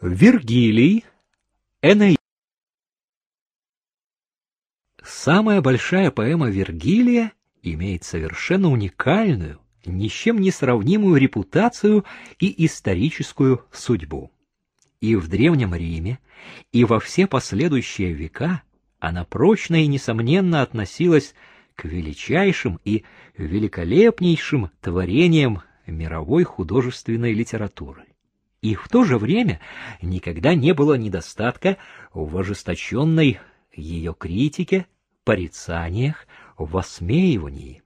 Вергилий, Энеид. Самая большая поэма Вергилия имеет совершенно уникальную, ни с чем не сравнимую репутацию и историческую судьбу. И в Древнем Риме, и во все последующие века она прочно и несомненно относилась к величайшим и великолепнейшим творениям мировой художественной литературы и в то же время никогда не было недостатка в ожесточенной ее критике, порицаниях, восмеивании.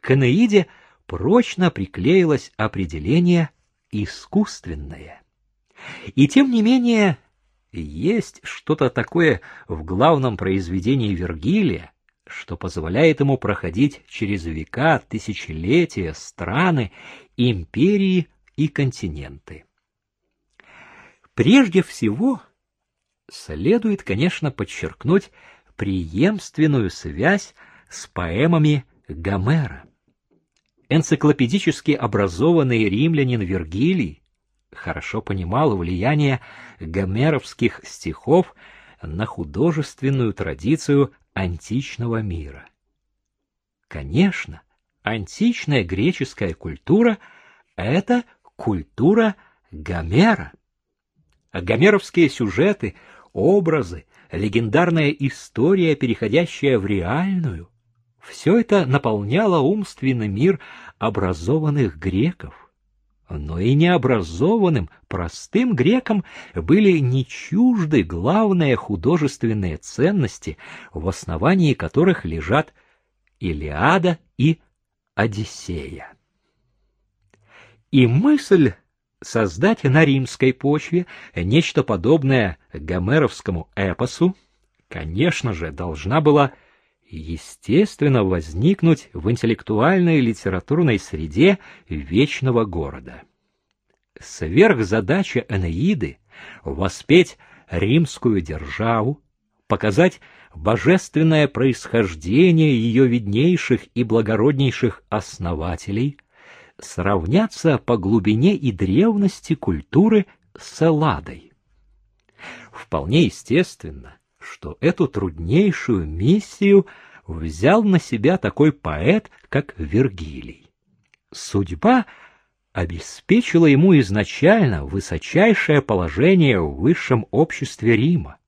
К Энеиде прочно приклеилось определение «искусственное». И тем не менее есть что-то такое в главном произведении Вергилия, что позволяет ему проходить через века, тысячелетия, страны, империи и континенты. Прежде всего, следует, конечно, подчеркнуть преемственную связь с поэмами Гомера. Энциклопедически образованный римлянин Вергилий хорошо понимал влияние гомеровских стихов на художественную традицию античного мира. Конечно, античная греческая культура — это культура Гомера. Гомеровские сюжеты, образы, легендарная история, переходящая в реальную, все это наполняло умственный мир образованных греков. Но и необразованным, простым грекам были не чужды главные художественные ценности, в основании которых лежат Илиада и Одиссея. И мысль создать на римской почве нечто подобное гомеровскому эпосу, конечно же, должна была естественно возникнуть в интеллектуальной литературной среде вечного города. Сверхзадача Энеиды — воспеть римскую державу, показать божественное происхождение ее виднейших и благороднейших основателей, сравняться по глубине и древности культуры с Элладой. Вполне естественно, что эту труднейшую миссию взял на себя такой поэт, как Вергилий. Судьба обеспечила ему изначально высочайшее положение в высшем обществе Рима.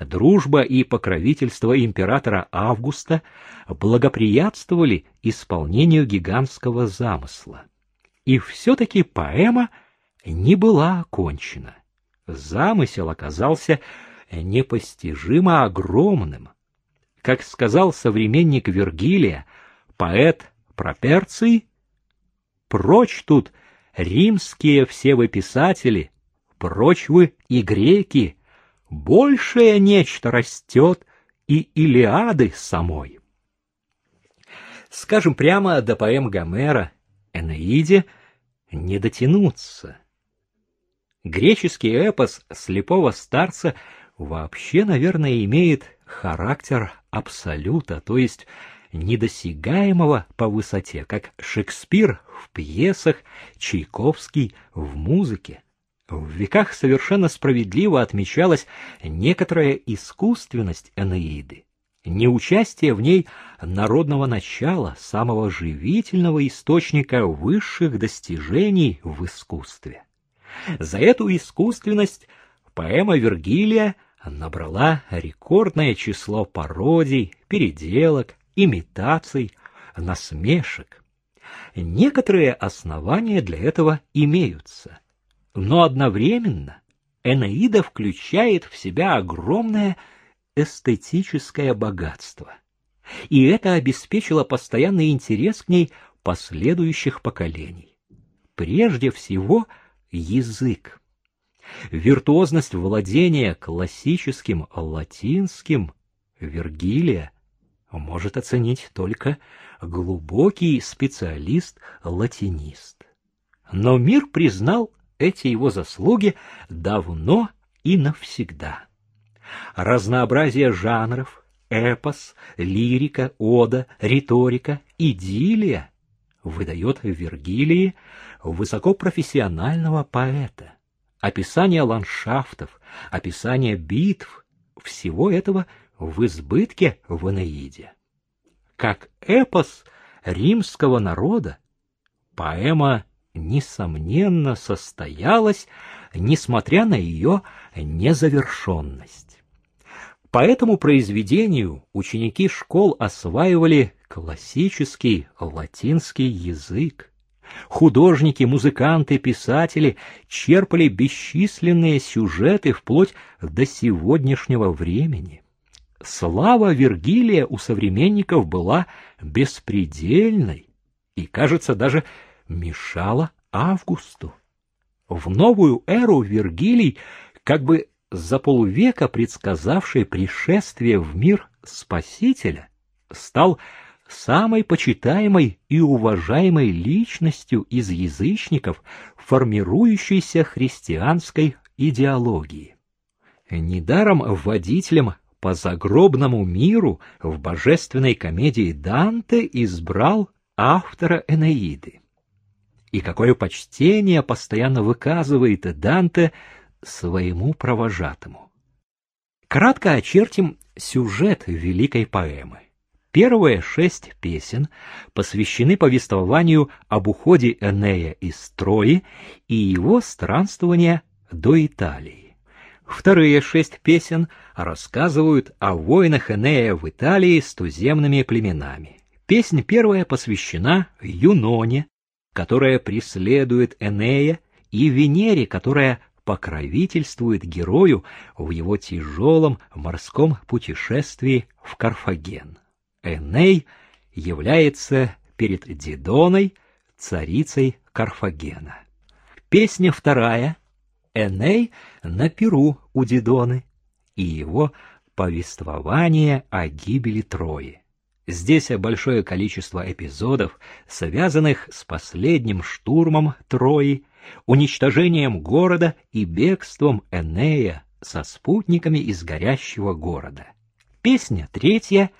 Дружба и покровительство императора Августа благоприятствовали исполнению гигантского замысла. И все-таки поэма не была окончена. Замысел оказался непостижимо огромным. Как сказал современник Вергилия, поэт Проперций, «Прочь тут римские все вы писатели, прочь вы и греки, большее нечто растет и Илиады самой». Скажем прямо, до поэм Гомера, Энеиде не дотянуться. Греческий эпос слепого старца вообще, наверное, имеет характер абсолюта, то есть недосягаемого по высоте, как Шекспир в пьесах, Чайковский в музыке. В веках совершенно справедливо отмечалась некоторая искусственность Энеиды неучастие в ней народного начала, самого живительного источника высших достижений в искусстве. За эту искусственность поэма Вергилия набрала рекордное число пародий, переделок, имитаций, насмешек. Некоторые основания для этого имеются, но одновременно Энеида включает в себя огромное эстетическое богатство. И это обеспечило постоянный интерес к ней последующих поколений. Прежде всего, язык. Виртуозность владения классическим латинским Вергилия может оценить только глубокий специалист-латинист. Но мир признал эти его заслуги давно и навсегда разнообразие жанров, эпос, лирика, ода, риторика, идиллия выдает Вергилии высокопрофессионального поэта. описание ландшафтов, описание битв, всего этого в избытке в Энеиде. Как эпос римского народа, поэма, несомненно, состоялась, несмотря на ее незавершенность. По этому произведению ученики школ осваивали классический латинский язык. Художники, музыканты, писатели черпали бесчисленные сюжеты вплоть до сегодняшнего времени. Слава Вергилия у современников была беспредельной и, кажется, даже мешала Августу. В новую эру Вергилий, как бы за полвека предсказавший пришествие в мир Спасителя, стал самой почитаемой и уважаемой личностью из язычников, формирующейся христианской идеологии. Недаром водителем по загробному миру в божественной комедии Данте избрал автора Энеиды. И какое почтение постоянно выказывает Данте своему провожатому. Кратко очертим сюжет великой поэмы. Первые шесть песен посвящены повествованию об уходе Энея из Трои и его странствования до Италии. Вторые шесть песен рассказывают о войнах Энея в Италии с туземными племенами. Песня первая посвящена Юноне, которая преследует Энея, и Венере, которая покровительствует герою в его тяжелом морском путешествии в Карфаген. Эней является перед Дидоной, царицей Карфагена. Песня вторая Эней на Перу у Дидоны и его повествование о гибели Трои. Здесь большое количество эпизодов, связанных с последним штурмом Трои, уничтожением города и бегством Энея со спутниками из горящего города. Песня третья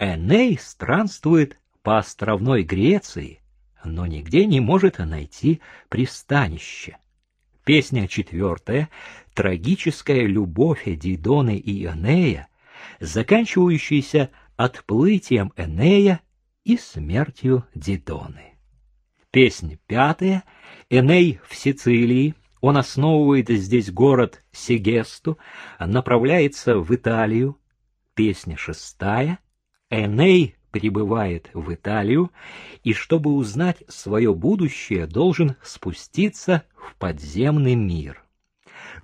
Эней странствует по островной Греции, но нигде не может найти пристанище. Песня четвертая — трагическая любовь Дидоны и Энея, заканчивающаяся отплытием Энея и смертью Дидоны. Песня пятая — Эней в Сицилии, он основывает здесь город Сегесту, направляется в Италию. Песня шестая — Эней прибывает в Италию и, чтобы узнать свое будущее, должен спуститься в подземный мир.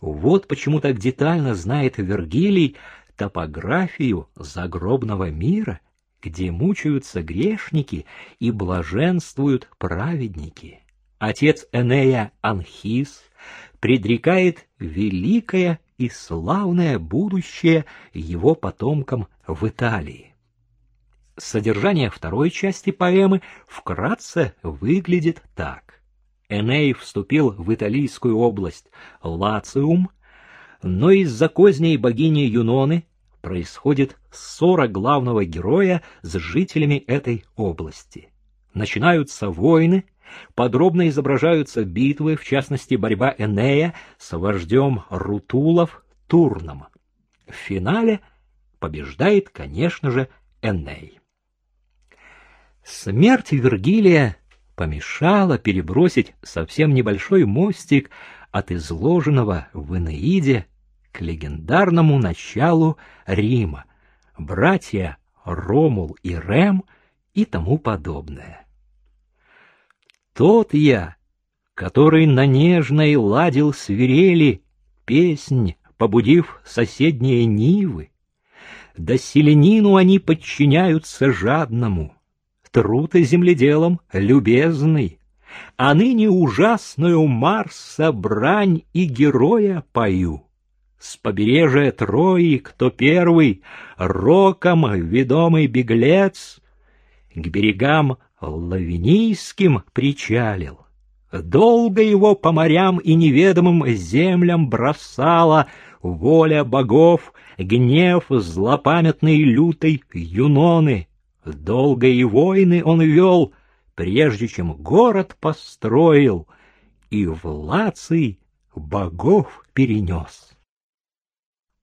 Вот почему так детально знает Вергилий топографию загробного мира, где мучаются грешники и блаженствуют праведники. Отец Энея Анхис предрекает великое и славное будущее его потомкам в Италии. Содержание второй части поэмы вкратце выглядит так. Эней вступил в италийскую область Лациум, но из-за козней богини Юноны происходит ссора главного героя с жителями этой области. Начинаются войны, подробно изображаются битвы, в частности борьба Энея с вождем Рутулов Турном. В финале побеждает, конечно же, Эней. Смерть Вергилия помешала перебросить совсем небольшой мостик от изложенного в Энеиде к легендарному началу Рима, братья Ромул и Рем и тому подобное. Тот я, который на нежной ладил свирели песнь, побудив соседние нивы, да селенину они подчиняются жадному, труд и земледелом любезный, а ныне ужасную Марса брань и героя пою. С побережья Трои, кто первый, роком ведомый беглец, к берегам лавинийским причалил. Долго его по морям и неведомым землям бросала воля богов, гнев злопамятной лютой Юноны. Долгие войны он вел, прежде чем город построил, и в Лаций богов перенес.